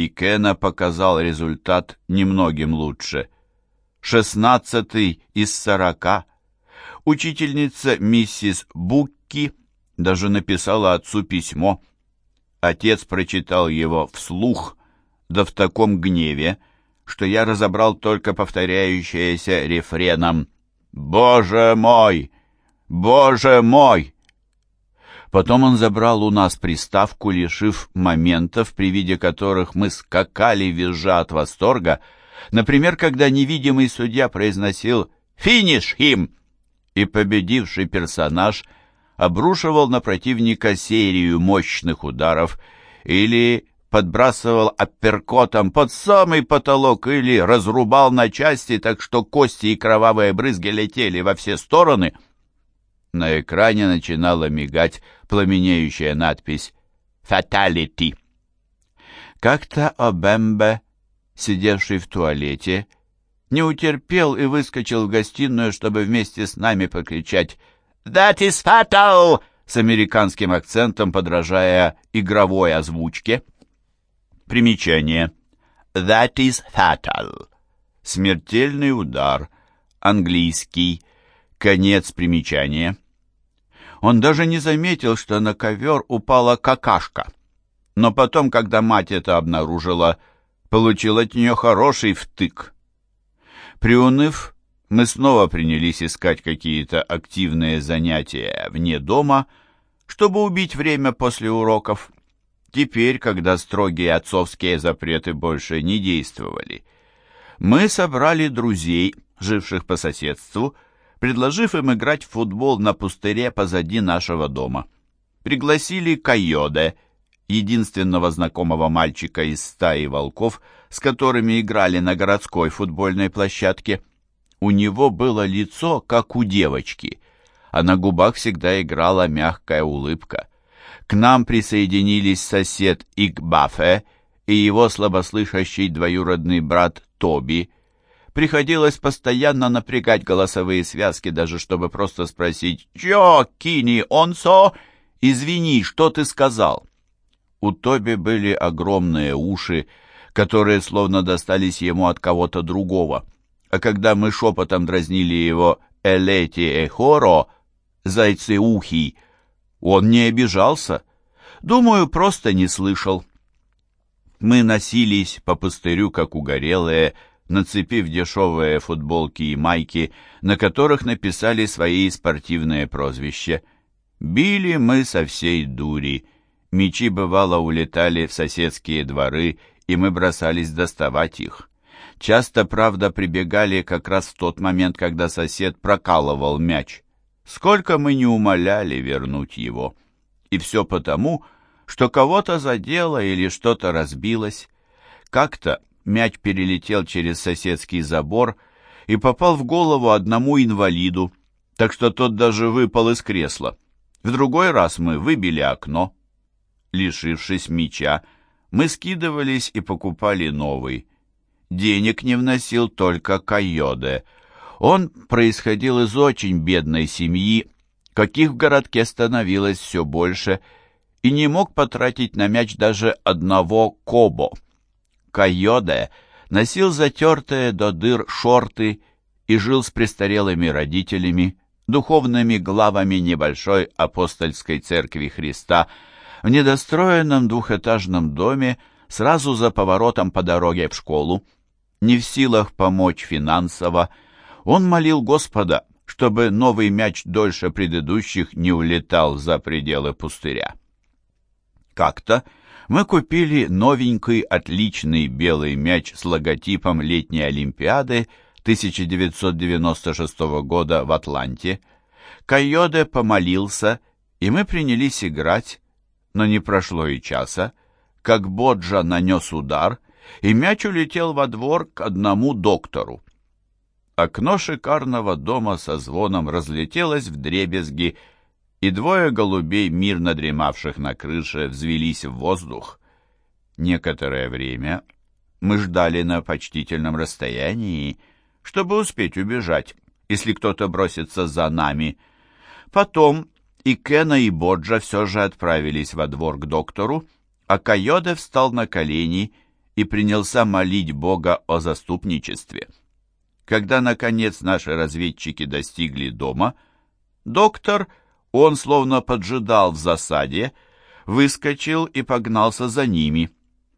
И Кена показал результат немногим лучше. Шестнадцатый из сорока. Учительница миссис Букки даже написала отцу письмо. Отец прочитал его вслух, да в таком гневе, что я разобрал только повторяющееся рефреном «Боже мой! Боже мой!» Потом он забрал у нас приставку, лишив моментов, при виде которых мы скакали, визжа от восторга, например, когда невидимый судья произносил «Финиш им!» и победивший персонаж обрушивал на противника серию мощных ударов или подбрасывал апперкотом под самый потолок или разрубал на части, так что кости и кровавые брызги летели во все стороны. На экране начинала мигать пламенеющая надпись «Fatality». Как-то Обембе, сидевший в туалете, не утерпел и выскочил в гостиную, чтобы вместе с нами покричать «That is fatal!» с американским акцентом, подражая игровой озвучке. Примечание. That is fatal. Смертельный удар. Английский. Конец примечания. Он даже не заметил, что на ковер упала какашка. Но потом, когда мать это обнаружила, получил от нее хороший втык. Приуныв, мы снова принялись искать какие-то активные занятия вне дома, чтобы убить время после уроков. Теперь, когда строгие отцовские запреты больше не действовали, мы собрали друзей, живших по соседству, предложив им играть в футбол на пустыре позади нашего дома. Пригласили Койоде, единственного знакомого мальчика из стаи волков, с которыми играли на городской футбольной площадке. У него было лицо, как у девочки, а на губах всегда играла мягкая улыбка. К нам присоединились сосед Игбафе и его слабослышащий двоюродный брат Тоби. Приходилось постоянно напрягать голосовые связки, даже чтобы просто спросить «Чё, Кини, онсо? Извини, что ты сказал?» У Тоби были огромные уши, которые словно достались ему от кого-то другого. А когда мы шепотом дразнили его «Элети эхоро», «Зайцеухий», он не обижался. Думаю, просто не слышал. Мы носились по пустырю, как угорелые, нацепив дешевые футболки и майки, на которых написали свои спортивные прозвища. Били мы со всей дури. Мечи, бывало, улетали в соседские дворы, и мы бросались доставать их. Часто, правда, прибегали как раз в тот момент, когда сосед прокалывал мяч. Сколько мы не умоляли вернуть его. И все потому, что кого-то задело или что-то разбилось. Как-то мяч перелетел через соседский забор и попал в голову одному инвалиду, так что тот даже выпал из кресла. В другой раз мы выбили окно. Лишившись мяча, мы скидывались и покупали новый. Денег не вносил только Койоде — он происходил из очень бедной семьи, каких в городке становилось все больше, и не мог потратить на мяч даже одного кобо. Койоде носил затертые до дыр шорты и жил с престарелыми родителями, духовными главами небольшой апостольской церкви Христа в недостроенном двухэтажном доме сразу за поворотом по дороге в школу. Не в силах помочь финансово, он молил Господа, чтобы новый мяч дольше предыдущих не улетал за пределы пустыря. Как-то мы купили новенький отличный белый мяч с логотипом летней Олимпиады 1996 года в Атланте. Койоде помолился, и мы принялись играть, но не прошло и часа, как Боджа нанес удар, и мяч улетел во двор к одному доктору. Окно шикарного дома со звоном разлетелось в дребезги, и двое голубей, мирно дремавших на крыше, взвелись в воздух. Некоторое время мы ждали на почтительном расстоянии, чтобы успеть убежать, если кто-то бросится за нами. Потом и Кена, и Боджа все же отправились во двор к доктору, а Койоде встал на колени и принялся молить Бога о заступничестве. Когда, наконец, наши разведчики достигли дома, доктор, он словно поджидал в засаде, выскочил и погнался за ними.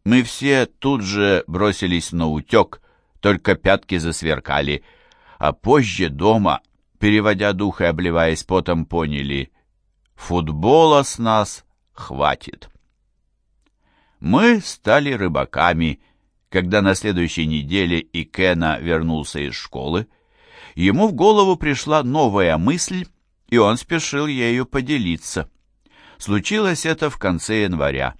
Мы все тут же бросились на утек, только пятки засверкали, а позже дома, переводя дух и обливаясь потом, поняли — футбола с нас хватит. Мы стали рыбаками, когда на следующей неделе Икена вернулся из школы. Ему в голову пришла новая мысль, и он спешил ею поделиться. Случилось это в конце января.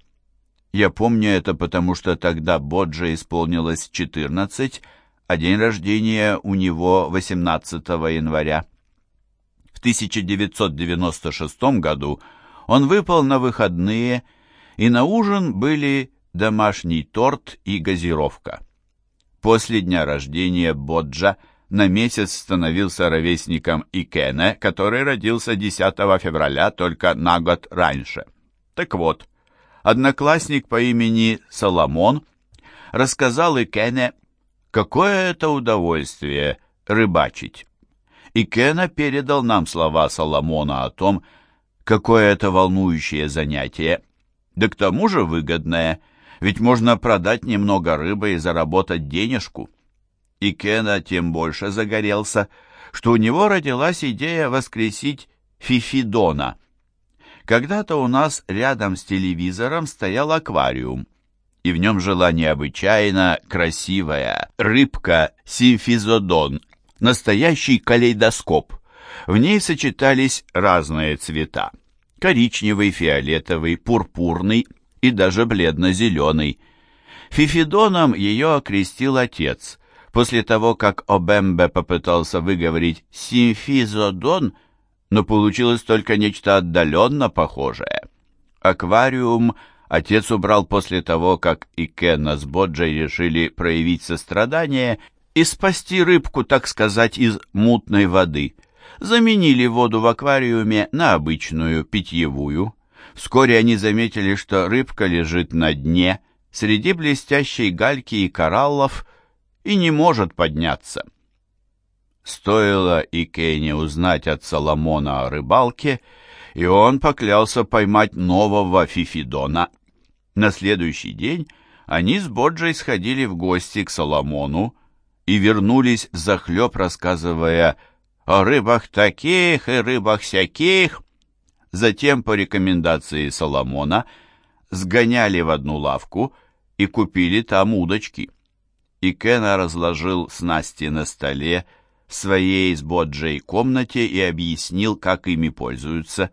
Я помню это, потому что тогда Боджа исполнилось 14, а день рождения у него 18 января. В 1996 году он выпал на выходные и на ужин были домашний торт и газировка. После дня рождения Боджа на месяц становился ровесником Икене, который родился 10 февраля только на год раньше. Так вот, одноклассник по имени Соломон рассказал Икене, какое это удовольствие рыбачить. Икена передал нам слова Соломона о том, какое это волнующее занятие – да к тому же выгодное, ведь можно продать немного рыбы и заработать денежку. И Кена тем больше загорелся, что у него родилась идея воскресить Фифидона. Когда-то у нас рядом с телевизором стоял аквариум, и в нем жила необычайно красивая рыбка симфизодон, настоящий калейдоскоп. В ней сочетались разные цвета коричневый, фиолетовый, пурпурный и даже бледно-зеленый. Фифидоном ее окрестил отец. После того, как Обембе попытался выговорить «симфизодон», но получилось только нечто отдаленно похожее. Аквариум отец убрал после того, как и Кенна с Боджей решили проявить сострадание и спасти рыбку, так сказать, из мутной воды заменили воду в аквариуме на обычную питьевую. Вскоре они заметили, что рыбка лежит на дне среди блестящей гальки и кораллов и не может подняться. Стоило Икене узнать от Соломона о рыбалке, и он поклялся поймать нового Фифидона. На следующий день они с Боджей сходили в гости к Соломону и вернулись захлеб, рассказывая о рыбах таких и рыбах всяких. Затем, по рекомендации Соломона, сгоняли в одну лавку и купили там удочки. И Кена разложил снасти на столе в своей с Боджей комнате и объяснил, как ими пользуются.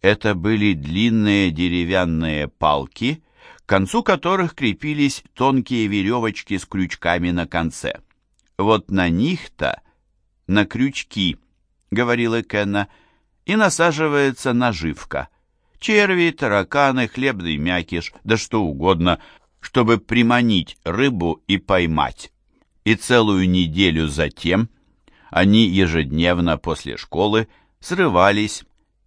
Это были длинные деревянные палки, к концу которых крепились тонкие веревочки с крючками на конце. Вот на них-то на крючки, говорила Кенна, и насаживается наживка. Черви, тараканы, хлебный мякиш, да что угодно, чтобы приманить рыбу и поймать. И целую неделю затем они ежедневно после школы срывались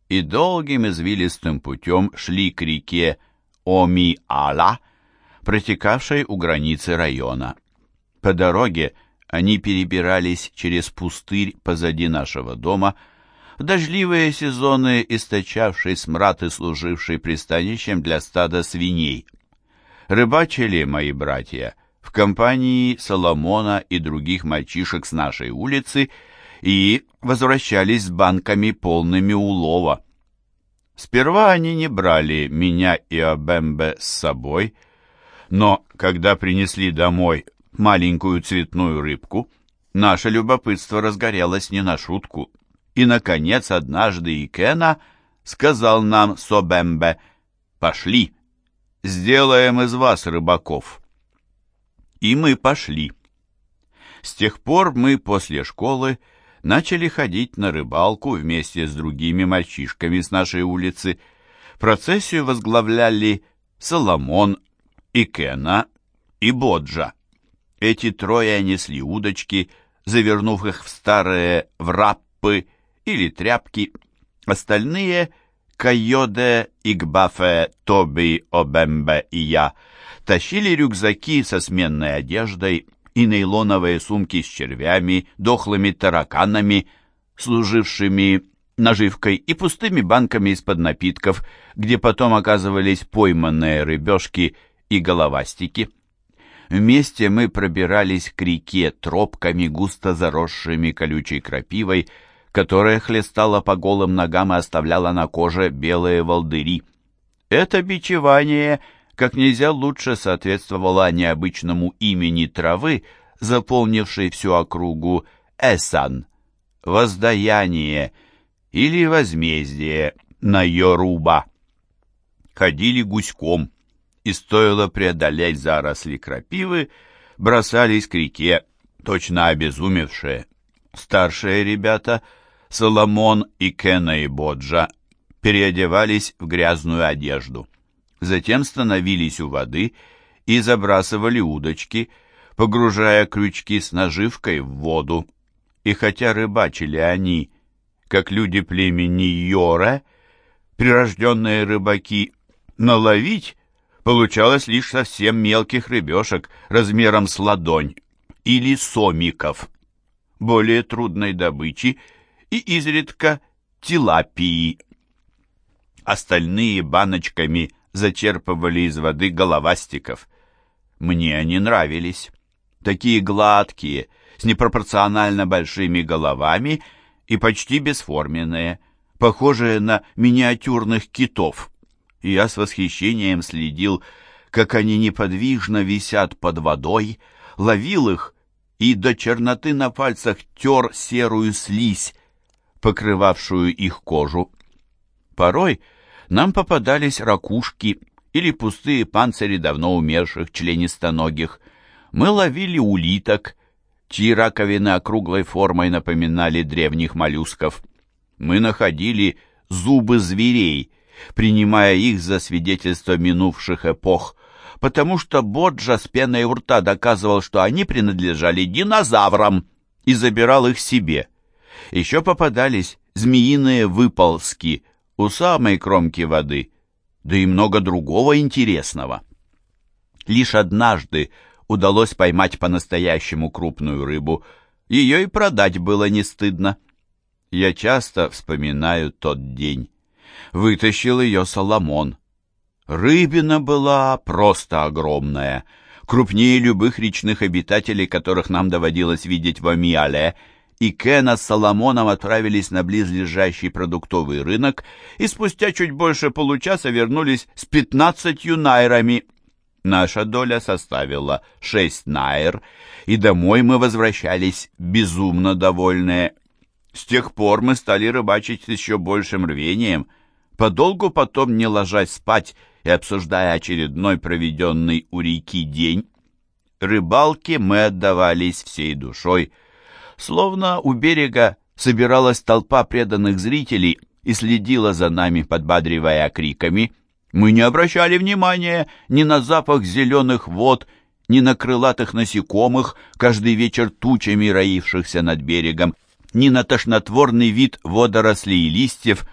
и долгим извилистым путем шли к реке Оми-Ала, протекавшей у границы района. По дороге они перебирались через пустырь позади нашего дома, в дождливые сезоны источавший смрад и служивший пристанищем для стада свиней. Рыбачили мои братья в компании Соломона и других мальчишек с нашей улицы и возвращались с банками полными улова. Сперва они не брали меня и Абембе с собой, но когда принесли домой маленькую цветную рыбку, наше любопытство разгорелось не на шутку. И, наконец, однажды Икена сказал нам Собембе, «Пошли, сделаем из вас рыбаков». И мы пошли. С тех пор мы после школы начали ходить на рыбалку вместе с другими мальчишками с нашей улицы. Процессию возглавляли Соломон, Икена и Боджа. Эти трое несли удочки, завернув их в старые враппы или тряпки. Остальные — Кайоде, Игбафе, Тоби, Обембе и я — тащили рюкзаки со сменной одеждой и нейлоновые сумки с червями, дохлыми тараканами, служившими наживкой и пустыми банками из-под напитков, где потом оказывались пойманные рыбешки и головастики. Вместе мы пробирались к реке тропками, густо заросшими колючей крапивой, которая хлестала по голым ногам и оставляла на коже белые волдыри. Это бичевание как нельзя лучше соответствовало необычному имени травы, заполнившей всю округу Эсан, воздаяние или возмездие на Йоруба. Ходили гуськом, и стоило преодолеть заросли крапивы, бросались к реке, точно обезумевшие. Старшие ребята, Соломон и Кена и Боджа, переодевались в грязную одежду. Затем становились у воды и забрасывали удочки, погружая крючки с наживкой в воду. И хотя рыбачили они, как люди племени Йоре, прирожденные рыбаки, наловить получалось лишь совсем мелких рыбешек размером с ладонь или сомиков, более трудной добычи и изредка тилапии. Остальные баночками зачерпывали из воды головастиков. Мне они нравились. Такие гладкие, с непропорционально большими головами и почти бесформенные, похожие на миниатюрных китов я с восхищением следил, как они неподвижно висят под водой, ловил их и до черноты на пальцах тер серую слизь, покрывавшую их кожу. Порой нам попадались ракушки или пустые панцири давно умерших членистоногих. Мы ловили улиток, чьи раковины округлой формой напоминали древних моллюсков. Мы находили зубы зверей — принимая их за свидетельство минувших эпох, потому что Боджа с пеной у рта доказывал, что они принадлежали динозаврам, и забирал их себе. Еще попадались змеиные выползки у самой кромки воды, да и много другого интересного. Лишь однажды удалось поймать по-настоящему крупную рыбу, ее и продать было не стыдно. Я часто вспоминаю тот день вытащил ее Соломон. Рыбина была просто огромная, крупнее любых речных обитателей, которых нам доводилось видеть в Амиале, и Кена с Соломоном отправились на близлежащий продуктовый рынок и спустя чуть больше получаса вернулись с пятнадцатью найрами. Наша доля составила шесть найр, и домой мы возвращались безумно довольные. С тех пор мы стали рыбачить с еще большим рвением — подолгу потом не ложась спать и обсуждая очередной проведенный у реки день, рыбалке мы отдавались всей душой, словно у берега собиралась толпа преданных зрителей и следила за нами, подбадривая криками. Мы не обращали внимания ни на запах зеленых вод, ни на крылатых насекомых, каждый вечер тучами роившихся над берегом, ни на тошнотворный вид водорослей и листьев,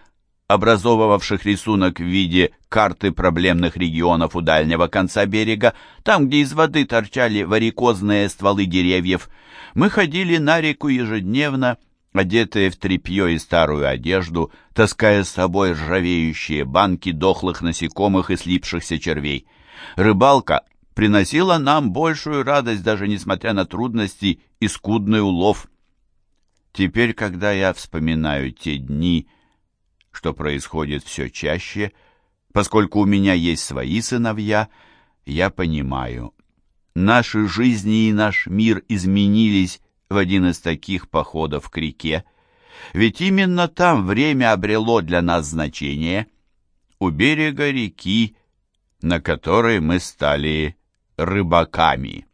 образовывавших рисунок в виде карты проблемных регионов у дальнего конца берега, там, где из воды торчали варикозные стволы деревьев, мы ходили на реку ежедневно, одетые в тряпье и старую одежду, таская с собой ржавеющие банки дохлых насекомых и слипшихся червей. Рыбалка приносила нам большую радость, даже несмотря на трудности и скудный улов. Теперь, когда я вспоминаю те дни, что происходит все чаще, поскольку у меня есть свои сыновья, я понимаю, наши жизни и наш мир изменились в один из таких походов к реке, ведь именно там время обрело для нас значение, у берега реки, на которой мы стали рыбаками.